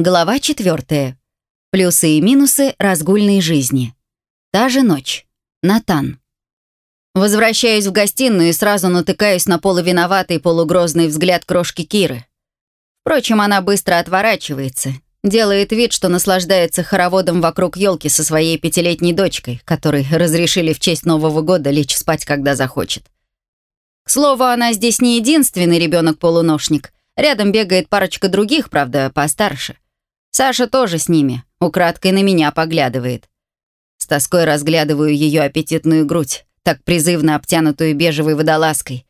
Глава четвертая. Плюсы и минусы разгульной жизни. Та же ночь. Натан. Возвращаюсь в гостиную и сразу натыкаюсь на полувиноватый полугрозный взгляд крошки Киры. Впрочем, она быстро отворачивается, делает вид, что наслаждается хороводом вокруг елки со своей пятилетней дочкой, которой разрешили в честь Нового года лечь спать, когда захочет. К слову, она здесь не единственный ребенок-полуношник. Рядом бегает парочка других, правда, постарше. Саша тоже с ними, украдкой на меня поглядывает. С тоской разглядываю ее аппетитную грудь, так призывно обтянутую бежевой водолазкой.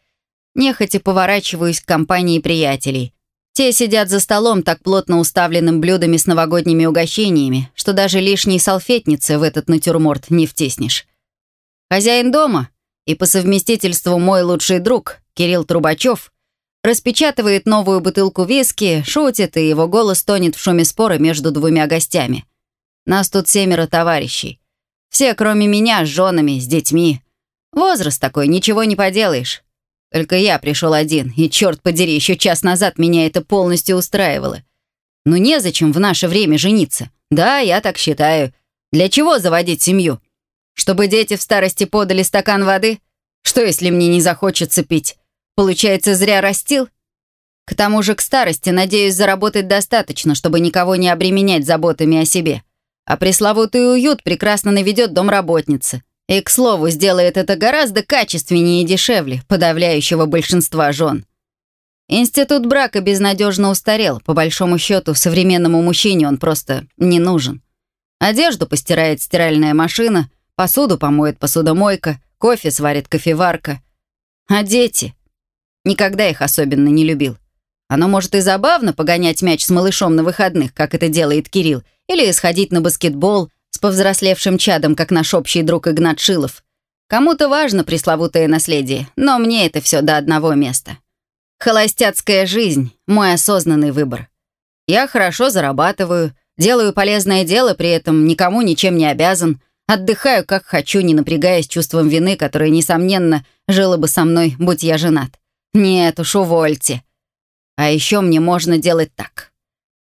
Нехотя поворачиваюсь к компании приятелей. Те сидят за столом, так плотно уставленным блюдами с новогодними угощениями, что даже лишней салфетницы в этот натюрморт не втиснешь. Хозяин дома и по совместительству мой лучший друг, Кирилл Трубачев, распечатывает новую бутылку виски, шутит, и его голос тонет в шуме спора между двумя гостями. Нас тут семеро товарищей. Все, кроме меня, с женами, с детьми. Возраст такой, ничего не поделаешь. Только я пришел один, и, черт подери, еще час назад меня это полностью устраивало. Ну незачем в наше время жениться. Да, я так считаю. Для чего заводить семью? Чтобы дети в старости подали стакан воды? Что, если мне не захочется пить? Получается, зря растил? К тому же к старости надеюсь заработать достаточно, чтобы никого не обременять заботами о себе. А пресловутый уют прекрасно наведет домработница. И, к слову, сделает это гораздо качественнее и дешевле подавляющего большинства жен. Институт брака безнадежно устарел. По большому счету, современному мужчине он просто не нужен. Одежду постирает стиральная машина, посуду помоет посудомойка, кофе сварит кофеварка. А дети? Никогда их особенно не любил. Оно может и забавно погонять мяч с малышом на выходных, как это делает Кирилл, или сходить на баскетбол с повзрослевшим чадом, как наш общий друг Игнат Шилов. Кому-то важно пресловутое наследие, но мне это все до одного места. Холостяцкая жизнь — мой осознанный выбор. Я хорошо зарабатываю, делаю полезное дело, при этом никому ничем не обязан, отдыхаю как хочу, не напрягаясь чувством вины, которое, несомненно, жило бы со мной, будь я женат. Нет уж, увольте. А еще мне можно делать так.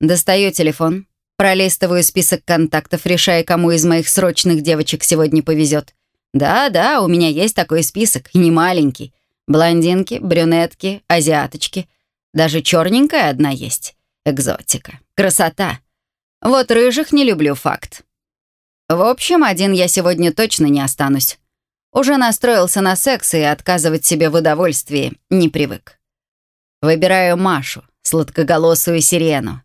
Достаю телефон, пролистываю список контактов, решая, кому из моих срочных девочек сегодня повезет. Да-да, у меня есть такой список, и не маленький. Блондинки, брюнетки, азиаточки. Даже черненькая одна есть. Экзотика. Красота. Вот рыжих не люблю, факт. В общем, один я сегодня точно не останусь. Уже настроился на секс и отказывать себе в удовольствии не привык. Выбираю Машу, сладкоголосую сирену.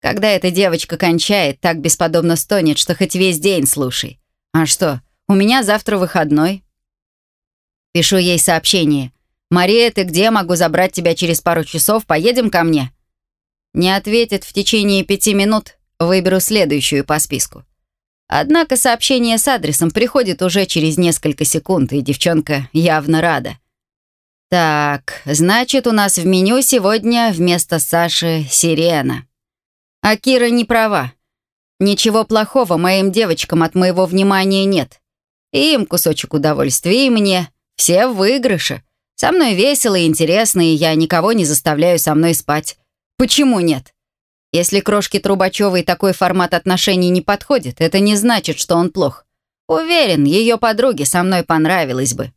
Когда эта девочка кончает, так бесподобно стонет, что хоть весь день слушай. А что, у меня завтра выходной. Пишу ей сообщение. «Мария, ты где? Могу забрать тебя через пару часов. Поедем ко мне?» Не ответит в течение пяти минут. Выберу следующую по списку. Однако сообщение с адресом приходит уже через несколько секунд, и девчонка явно рада. Так, значит, у нас в меню сегодня вместо Саши сирена. А Кира не права. Ничего плохого моим девочкам от моего внимания нет. Им кусочек удовольствия, и мне. Все в выигрыше. Со мной весело и интересно, и я никого не заставляю со мной спать. Почему нет? Если крошке Трубачевой такой формат отношений не подходит, это не значит, что он плох. Уверен, ее подруге со мной понравилось бы.